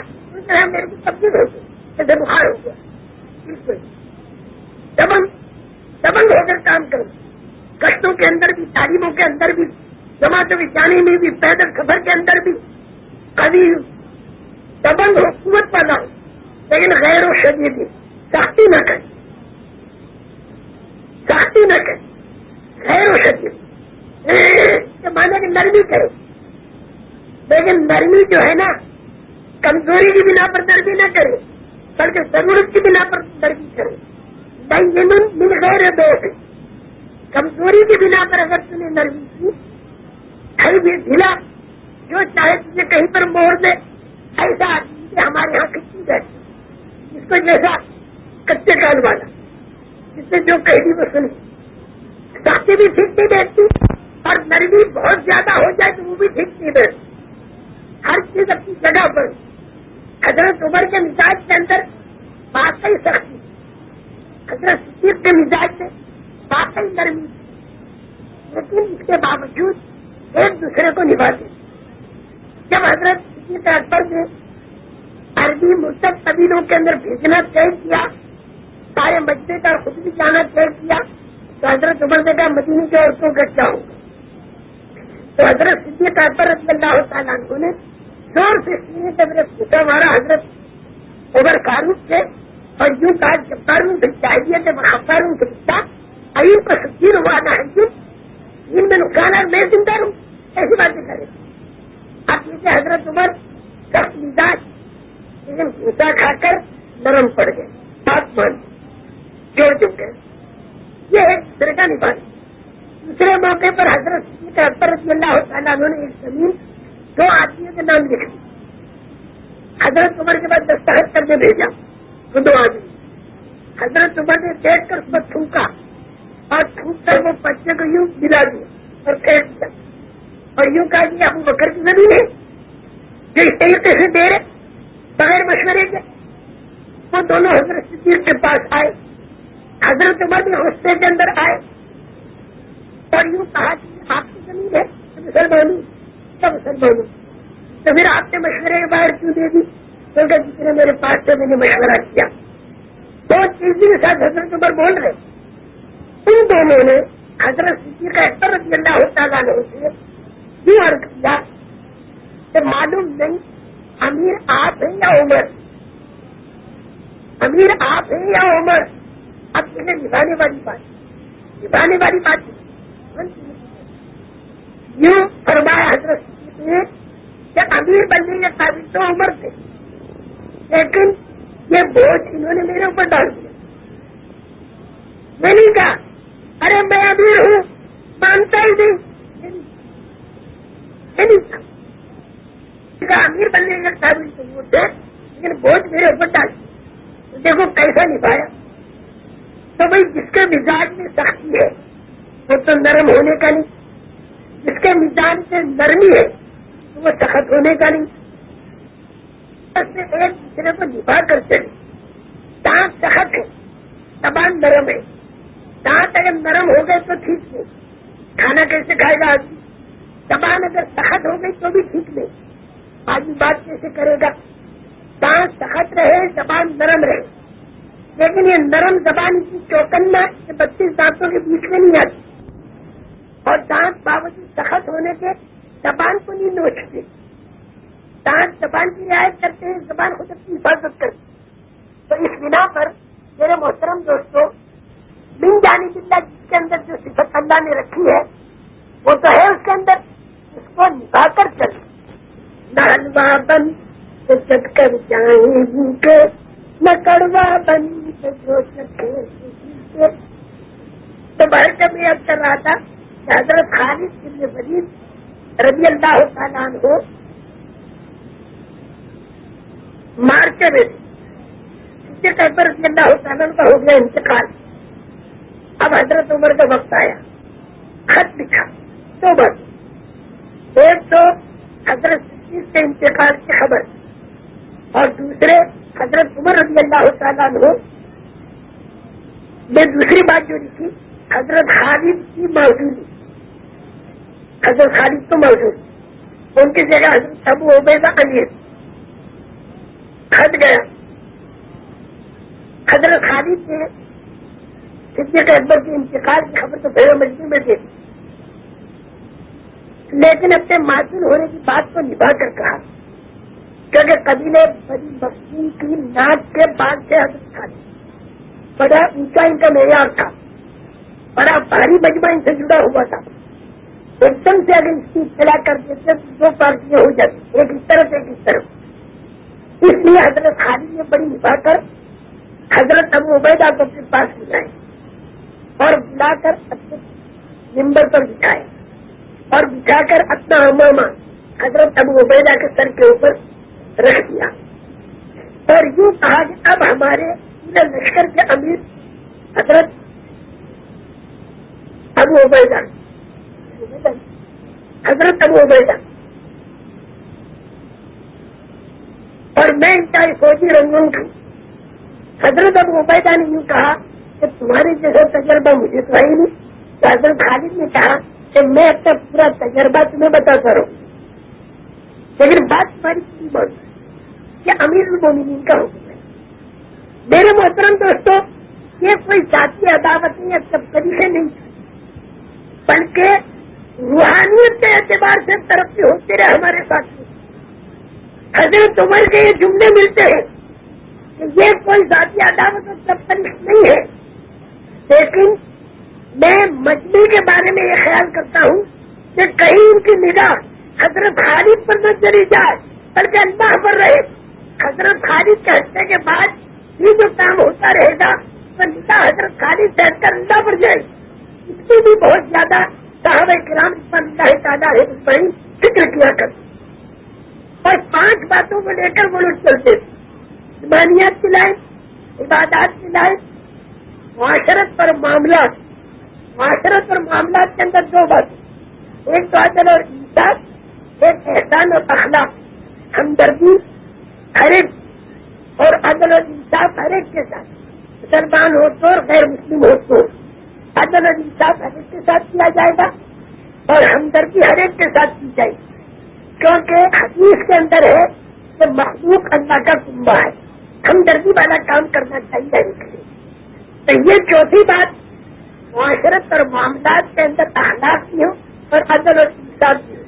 Speaker 2: میرے کو تبدیل ہو گئی جیسے بخار ہو گیا۔ دبنگ دبنگ ہو کر کام کرو۔ کشتوں کے اندر بھی، تعلیموں کے اندر بھی جماعت وجانی میں بھی، پیدل سفر کے اندر بھی۔ کبھی دبنگ ہو، قوت پیدا ہو۔ لیکن غیر و شدید سختی نہ کرے سختی نہ کرے غیر و شدید مانا کہ نرمی کرے لیکن نرمی جو ہے نا، کمزوری کی بنا پر نرمی نہ کرے بلکہ ضرورت کی بنا پر نرمی کرے۔ مل غیر دو کمزوری کی بنا پر اگر تم نے نرمی کی کہیں بھی ڈھیلا جو چاہے تجھے کہیں پر موڑ دے ایسا آدمی ہمارے یہاں کتنی بیٹھتی جس کو جیسا کچے کال والا۔ جس سے جو کہیں بھی وہ سنی۔ سختی بھی ٹھیک نہیں بیٹھتی۔ اور نرمی بہت زیادہ ہو جائے تو وہ بھی ٹھیک نہیں بیٹھتی۔ ہر چیز اپنی جگہ پر۔ حضرت عمر کے مزاج کے اندر واقعی سختی حضرت صدیق کے مزاج سے واقعی نرمی لیکن اس کے باوجود ایک دوسرے کو نبھاتے۔ جب حضرت صدیق اکبر نے عربی مرتب قبیلوں کے اندر بھیجنا طے کیا، سارے بچے کا خود بھی جانا طے کیا، تو حضرت عمر نے کہا مدینی کے عورتوں کا کیا ہوگا؟ تو حضرت صدیق اکبر رضی اللہ تعالیٰ نے زور سے سینے سے میرے پوچھا ہمارا حضرت عمر فاروق تھے اور یوں کہا جب فاروق بھی چاہیے تھے وہاں فاروق دکھتا ایوب کا سکیر ہوا، نہ ہے ان میں نقصان ہے میں زندہ ہوں ایسی باتیں کرے۔ آپ یہ حضرت عمر سخت مزاج لیکن گھوسا کھا کر نرم پڑ گئے، بات مان جوڑ چک گئے یہ ایک دوسرے کا نبھانے دوسرے موقع پر حضرت رضی اللہ تعالیٰ نے ایک زمین دو آدمیوں کے نام لکھ دی حضرت عمر کے بعد دستخط کرنے بھیجا۔ وہ دو آدمی۔ حضرت عمر نے دیکھ کر اس پر تھوکا۔ اور تھوک کر وہ بچے کو یوں دلا دیا اور پھینک دیا۔ اور یوں کہا کہ ابو بکر کی زمین ہے۔ جو اس طریقے سے دے رہے بغیر مشورے کے وہ دونوں حضرت صدیق کے پاس آئے۔ حضرت عمر بھی غصے کے اندر آئے۔ اور یوں کہا کہ آپ کی زمین ہے مسلمانوں سب مسلمانوں تو پھر آپ نے مشورے کے باہر کیوں دے دی؟ کیونکہ جس جی، نے میرے پاس سے میں نے مشورہ کیا۔ دو چیزیں کے ساتھ حضرت عمر بول رہے۔ ان دونوں نے حضرت صدیق کا اکثر رضی اللہ تعالیٰ نے اسے یوں عرض کیا کہ معلوم نہیں امیر آپ ہیں یا عمر۔ امیر آپ ہیں یا عمر؟ اب یہ نبھانے والی بات۔ نبھانے والی بات۔ یوں فرمایا حضرت نے کہ امیر بننے کے قابل تو عمر تھے لیکن یہ بوجھ انہوں نے میرے اوپر ڈال دیا۔ میں نہیں کہا، ارے میں امیر ہوں، مانتا ہی نہیں۔ امیر بننے کے قابل تو وہ تھے لیکن بوجھ میرے اوپر ڈال دیا۔ دیکھو کیسا نبھایا تو بھائی، جس کے مزاج میں سختی ہے، وہ تو نرم ہونے کا نہیں۔ جس کے مزاج سے نرمی ہے وہ سخت ہونے کا نہیں۔ ایک دوسرے کو نبھا کر چلے دانت سخت ہے۔ زبان نرم ہے۔ دانت اگر نرم ہو گئے تو ٹھیک نہیں کھانا کیسے کھائے گا آدمی؟ زبان اگر سخت ہو گئی تو بھی ٹھیک نہیں آدمی بات کیسے کرے گا؟ دانت سخت رہے، زبان نرم رہے۔ لیکن یہ نرم زبان کی چوکنا بتیس دانتوں کے بیچ میں نہیں آتی۔ اور دانت باوجود سخت ہونے کے زبان کو نہیں نوچتے دانت زبان کی رعایت کرتے ہیں، زبان خود اپنی حفاظت کرتے تو اس بنا پر میرے محترم دوستوں بن جانی بلّہ جس کے اندر جو صفت اللہ نے رکھی ہے، وہ تو ہے اس کے اندر۔ اس کو نبھا کر چل۔ نہ حلوا بند تو چٹ کر جائیں کے نہ کڑوا بند جو چکے تو بھر کر میں اب کر رہا تھا کہ حضرت خالد بن ولید رضی اللہ تعالیٰ ہو مارچ میں صدیق اکبر رضی اللہ تعالیٰ کا ہو گیا انتقال۔ اب حضرت عمر کا وقت آیا۔ خط لکھا۔ دو بات ایک تو حضرت صدیق کے انتقال کی خبر۔ اور دوسرے حضرت عمر رضی اللہ تعالیٰ عنہ۔ میں دوسری بات جو لکھی، حضرت خالد کی موجودی حضرت خالد تو موجود۔ ان کی جگہ ابو عبیدہ امیر خط گیا۔ حضرت خالد نے صدیق اکبر کے انتقال کی خبر تو بھیڑ مجھے میں دے لیکن اپنے معذور ہونے کی بات کو نبھا کر کہا کیونکہ قبیلے بڑی بخشی کی ناک کے بعد سے حضرت خالد بڑا اونچا ان کا معیار تھا، بڑا بھاری مجمع ان سے جڑا ہوا تھا۔ ایک دم سے اگر اس کی اطلاع کر دیتے تو دو پارٹیاں ہو جاتی ایک اس طرف، ایک اس طرف۔ اس لیے حضرت خالد نے بڑی نبھا کر، حضرت ابو عبیدہ کو اپنے پاس بلائے اور بلا کر اپنے نمبر پر بٹھائے اور بٹھا کر اپنا اماما حضرت ابو عبیدہ کے سر کے اوپر رکھ دیا۔ اور یوں کہا کہ اب ہمارے لشکر کے امیر حضرت ابو عبیدہ حضرت ابو عبیدہ۔ اور میں ان فوجی رنگوں کی؟ حضرت ابو عبیدہ نے یوں کہا کہ تمہارے جیسا تجربہ مجھے تو ہے نہیں۔ تو حضرت خالد نے کہا کہ میں اپنا پورا تجربہ تمہیں بتاتا رہوں لیکن بات تمہاری کی بات کہ امیر المومنین کا حکم ہے۔ میرے محترم دوستوں یہ کوئی ذاتی عداوت نہیں ہے، سب کبھی سے نہیں۔ بلکہ روحانیت کے اعتبار سے ترقی ہوتی رہے ہمارے ساتھ۔ حضرت عمر کے یہ جملے ملتے ہیں یہ کوئی ذاتی عداوت اور تفتریش نہیں ہے۔ لیکن میں مجموعی کے بارے میں یہ خیال کرتا ہوں کہ کہیں ان کی نگاہ حضرت خالد پر نہ چلی جائے، بلکہ اللہ پر رہے۔ حضرت خالد کے ہٹنے کے بعد یہ جو کام ہوتا رہے گا تو نگاہ حضرت خالد سے ہٹ کر اللہ پر جائے۔ اس کی بھی بہت زیادہ صاحب کرام پر اللہ تعالیٰ ہے فکر کیا کرتے اور پانچ باتوں کو لے کر وہ لوگ چلتے تھے۔ ایمانیات کی لائن، عبادات کی لائن، معاشرت پر معاملات۔ معاشرت پر معاملات کے اندر دو بات۔ ایک تو عدل اور انصاف، ایک احسان اور اخلاق۔ ہمدردی ہر ایک اور عدل اور انصاف ہر ایک کے ساتھ۔ مسلمان ہو تو اور غیر مسلم ہو تو۔ عدل اور انصاف ہر ایک کے ساتھ کیا جائے گا؟ اور ہمدردی ہر ایک کے ساتھ کی جائے گی۔ کیونکہ حدیث کے اندر ہے کہ مخلوق اللہ کا کنبا ہے۔ ہمدردی والا کام کرنا چاہیے تو یہ چوتھی بات، معاشرت اور معاملات کے اندر اخلاق کی ہو اور عدل اور انصاف کی ہو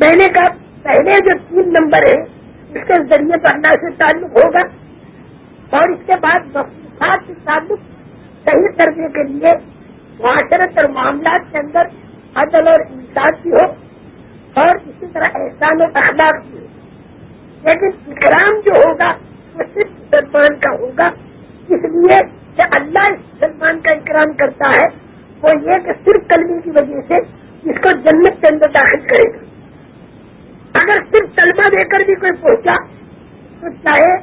Speaker 2: میں نے کہا، پہلے جو تین نمبر ہے اس کے ذریعے اللہ سے تعلق ہوگا۔ اور اس کے بعد مخصوصات سے تعلق صحیح کرنے کے لیے معاشرت اور معاملات کے اندر عدل اور انصاف کی ہو اور اسی طرح احسان اور اخلاق کی ہو۔ لیکن اکرام جو ہوگا وہ صرف مسلمان کا ہوگا۔ اس لیے کہ اللہ مسلمان کا اکرام کرتا ہے، وہ یہ کہ صرف کلمی کی وجہ سے اس کو جنت کے اندر داخل کرے گا۔ اگر صرف کلمہ دے کر بھی کوئی پہنچا، تو چاہے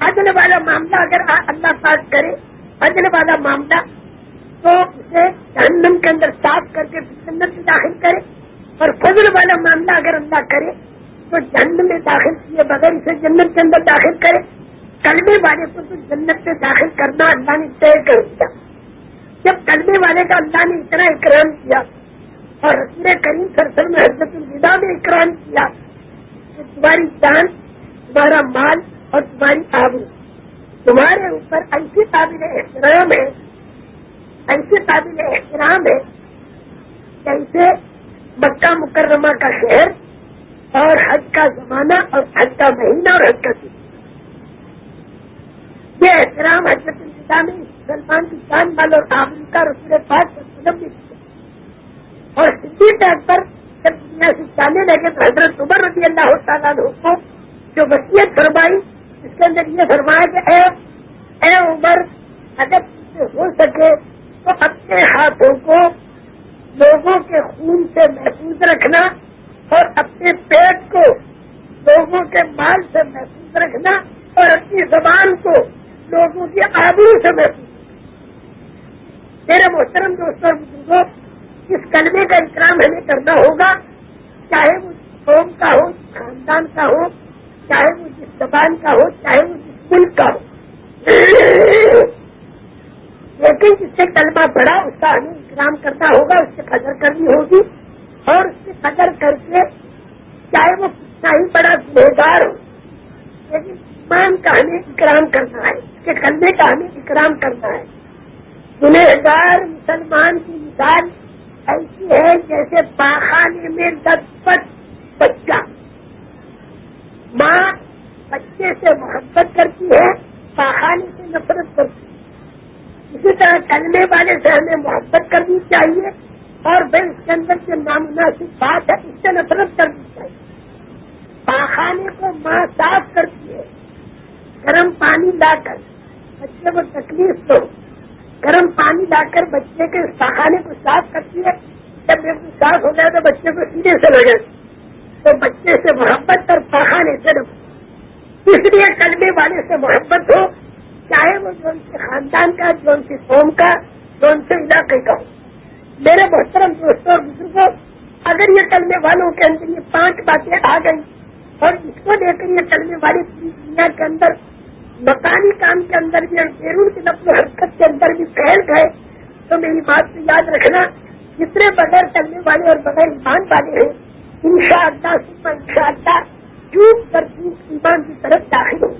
Speaker 2: عدل والا معاملہ اگر اللہ پاک کرے عدل والا معاملہ تو اسے جہنم کے اندر صاف کر کے جنت میں داخل کرے اور فضل والا معاملہ اگر اللہ کرے تو جنم میں داخل کیے بغیر اسے جنت کے اندر داخل کرے۔ کلمے والے کو تو جنت میں داخل کرنا اللہ نے طے کر دیا۔ جب کلمے والے کا اللہ نے اتنا اکرام کیا اور رسول کریم سرسل میں حضرت الوداع میں اکرام کیا کہ تمہاری جان، تمہارا مال اور تمہاری آبرو۔ تمہارے اوپر ایسی قابل احترام ہے، ایسی قابل احترام ہے جیسے مکہ مکرمہ کا شہر اور حج کا زمانہ اور حج کا مہینہ اور حج کا سیزن یہ احترام حضرت انتظامی سلمان کی جان مال اور آبری کا رسول پاک کا فلم بھی کیا اور سدھی ٹائم پر جب دنیا سے جانے لگے تو حضرت عمر رضی اللہ تعالیٰ کو جو وسیعت فرمائی اس کے اندر یہ فرمایا کہ اے اے عمر، اگر ہو سکے تو اپنے ہاتھوں کو لوگوں کے خون سے محفوظ رکھنا اور اپنے پیٹ کو لوگوں کے مال سے محفوظ رکھنا اور اپنی زبان کو لوگوں کی آبرو سے محفوظ میرے محترم دوستوں بزرگوں، اس کلمے کا اکرام ہمیں کرنا ہوگا، چاہے وہ قوم کا ہو، خاندان کا ہو، چاہے وہ زبان کا ہو چاہے وہ جس ملک کا ہو۔ لیکن جس سے کلمہ پڑا اس کا ہمیں اکرام کرنا ہوگا، اس سے قدر کرنی ہوگی۔ اور اس سے قدر کر کے چاہے وہ کتنا ہی بڑا گنہگار ہو، لیکن ایمان کا ہمیں اکرام کرنا ہے، اس کے کلمے کا ہمیں اکرام کرنا ہے۔ گنہگار مسلمان کی مثال ایسی ہے جیسے پاخانے میں دس بچہ۔ ماں بچے سے محبت کرتی ہے، پاخانے سے نفرت کرتی ہے۔ اسی طرح چلنے والے سے ہمیں محبت کرنی چاہیے اور بھائی اس کے اندر جو نامناسب بات ہے، اس سے نفرت کرنی چاہیے۔ پاخانے کو ماں صاف کرتی ہے۔ گرم پانی لا کر بچے کو تکلیف دو۔ گرم پانی لا کر بچے کے پاخانے کو صاف کرتی ہے۔ جب بالکل صاف ہو جائے تو بچے کو سیدھے سے لگے تو بچے سے محبت کر پاخانے سے اس لیے کلبے والے سے محبت ہو، چاہے وہ جو ان کے خاندان کا، جو ان کی قوم کا، جو ان سے علاقے کا ہو۔ میرے محترم دوستوں اور بزرگوں، اگر یہ کلمے والوں کے اندر یہ پانچ باتیں آ گئی اور اس کو لے کر یہ کلمے والی پوری دنیا کے اندر، مکانی کام کے اندر بھی اور بیرون کی نقل و حرکت کے اندر بھی پھیل گئے، تو میری بات کو یاد رکھنا، جتنے بغیر چلنے والے اور بغیر ایمان والے ہیں ان شاء اللہ ان شاء اللہ چوک پر چوک ایمان کی طرف داخل ہوں۔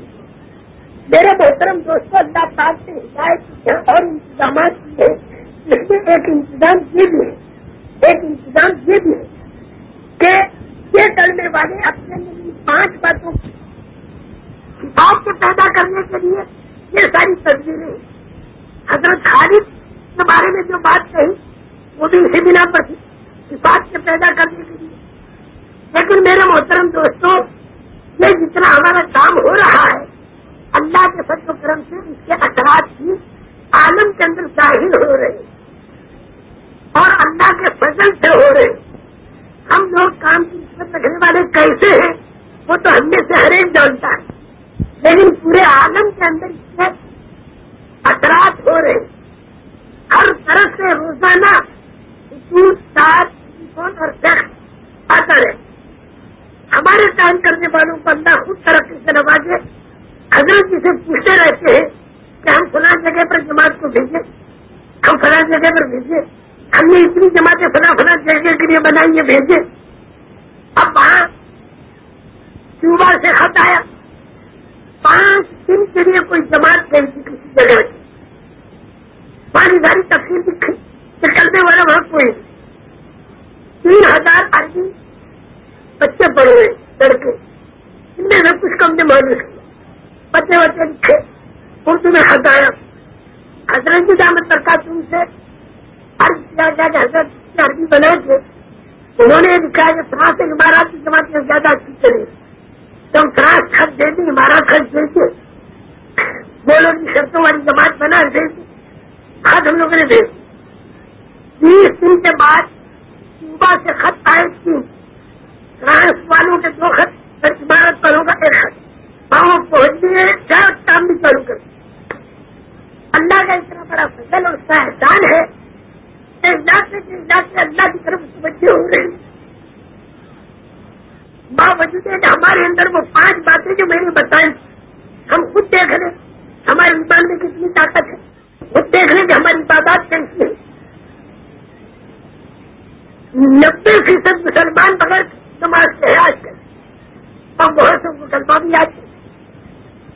Speaker 2: میرے محترم دوستوں اللہ پاک سے ہدایت کی اور انتظامات کی ہے۔ اس میں ایک انتظام یہ بھی ہے، ایک انتظام یہ بھی ہے کہ یہ کرنے والے اپنے پانچ باتوں کتاب کو پیدا کرنے کے لیے یہ ساری تصویریں حضرت خالد کے بارے میں جو بات کہی، وہ بھی اسی بنا پر تھی۔ کتاب کے پیدا کرنے کے لیے۔ لیکن میرے محترم دوستوں یہ جتنا ہمارا کام ہو رہا ہے، اللہ کے فضل و کرم سے اس کے اثرات بھی عالم کے اندر ظاہر ہو رہے اور اللہ کے فضل سے ہو رہے ہم لوگ کام کی نسبت رکھنے والے کیسے ہیں؟ وہ تو ہم میں سے ہر ایک جانتا ہے۔ لیکن پورے عالم کے اندر اس کے اثرات ہو رہے ہر طرح سے روزانہ فون اور شخص آتا رہے۔ ہمارے کام کرنے والوں کو اللہ خود ترقی سے نوازے حضرت جی سے پوچھتے رہتے ہیں کہ ہم فلاں جگہ پر جماعت کو بھیجیں، ہم فلاں جگہ پر بھیجیں، ہم نے اتنی جماعتیں فلاں فلاں جگہ کے لیے بنائی یہ بھیجے اب وہاں کیوبا سے خط آیا پانچ دن کے لیے کوئی جماعت گئی تھی کسی جگہ کی۔ پانی ساری تفصیل نکلنے والا وہاں کوئی تین ہزار عربی بچے پڑھ ہوئے، لڑکے۔ ان میں سب کچھ کم نے محنت کیا۔ بچے بچے لکھے۔ اردو میں ہٹایا حضرت جی جامع سرکار تم سے عرض کیا گیا کہ حضرت کی عربی بنا کے انہوں نے لکھا کہ فرانس عمارات کی جماعت میں زیادہ اچھی چلی۔ تو ہم فرانس خرچ دے دی عمارات خرچ دے دی وہ لوگ کی شرطوں والی جماعت بنا دے دی خط ہم لوگوں نے بھیج بیس دن کے بعد کیوبا سے خط آئے تھی فرانس والوں کے دو خط عمارت والوں کا ایک خط۔ پاؤں پہنچنے کیا کام بھی چالو کر اللہ کا اتنا بڑا فضل اور اس کا احسان ہے کہ اللہ کی طرف متوجہ ہو رہے ہیں۔ باوجود ہے کہ ہمارے اندر وہ پانچ باتیں جو میں نے بتائی، ہم خود دیکھ رہے ہمارے انسان میں کتنی طاقت ہے۔ خود دیکھ رہے کہ ہماری تعداد کیسی ہے نبے فیصد مسلمان بغیر سماج سے آج کر اور بہت سے مسلمان بھی آج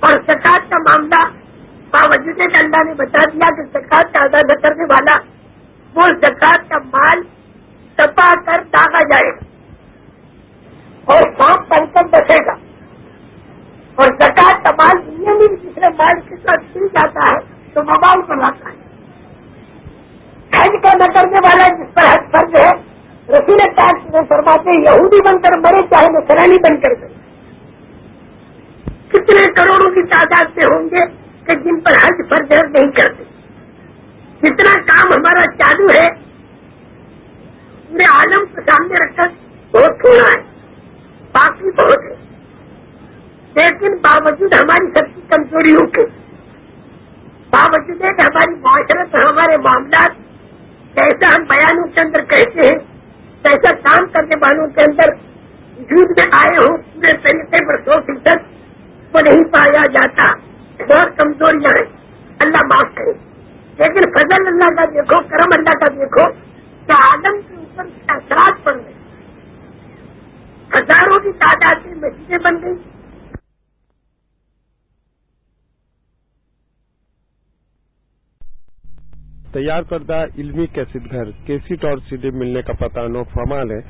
Speaker 2: اور سکاط کا معاملہ باوجود اللہ نے بتا دیا کہ سکاط کا ادا نہ کرنے والا، وہ زکات کا مال دبا کر داغا جائے گا اور سانپ بن کر بسے گا۔ اور زکات تمال دنیا میں جس نے مال کے ساتھ سل جاتا ہے، تو موبائل بناتا ہے۔ حج کا نہ کرنے والا جس پر حج فرض ہے رسول پاک فرماتے یہودی بن کر مرے چاہے مسلانی بن کر کرے کتنے کروڑوں کی تعداد سے ہوں گے کہ جن پر حج فرض نہیں کرتے۔ جتنا کام ہمارا چالو ہے۔ پورے عالم کو سامنے رکھ کر بہت تھوڑا ہے، باقی بہت ہے۔ لیکن باوجود ہماری سب کی کمزوریوں کے باوجود ہماری معاشرت ہمارے معاملات کیسا ہم بیانوں کے اندر کہتے ہیں کیسا کام کرنے والوں کے اندر وجود میں آئے ہوں پورے طریقے پر سو فیصد کو نہیں پایا جاتا۔ بہت کمزوریاں ہیں۔ اللہ معاف کرے۔ لیکن فضل اللہ کا دیکھو، کرم اللہ کا دیکھو، کہ آدم کے اوپر اثرات بن گئے۔ ہزاروں کی تعداد میں مسجدیں بن گئی
Speaker 3: تیار کردہ علمی کیسٹ گھر کیسٹ اور سی ڈی ملنے کا پتہ نو فمال ہے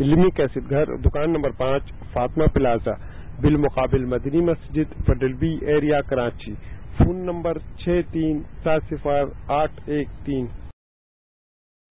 Speaker 3: علمی کیسٹ گھر، دکان نمبر پانچ، فاطمہ پلازا، بالمقابل مدنی مسجد پڈلبی ایریا، کراچی۔ فون نمبر چھ تین، سات صفر آٹھ ایک تین۔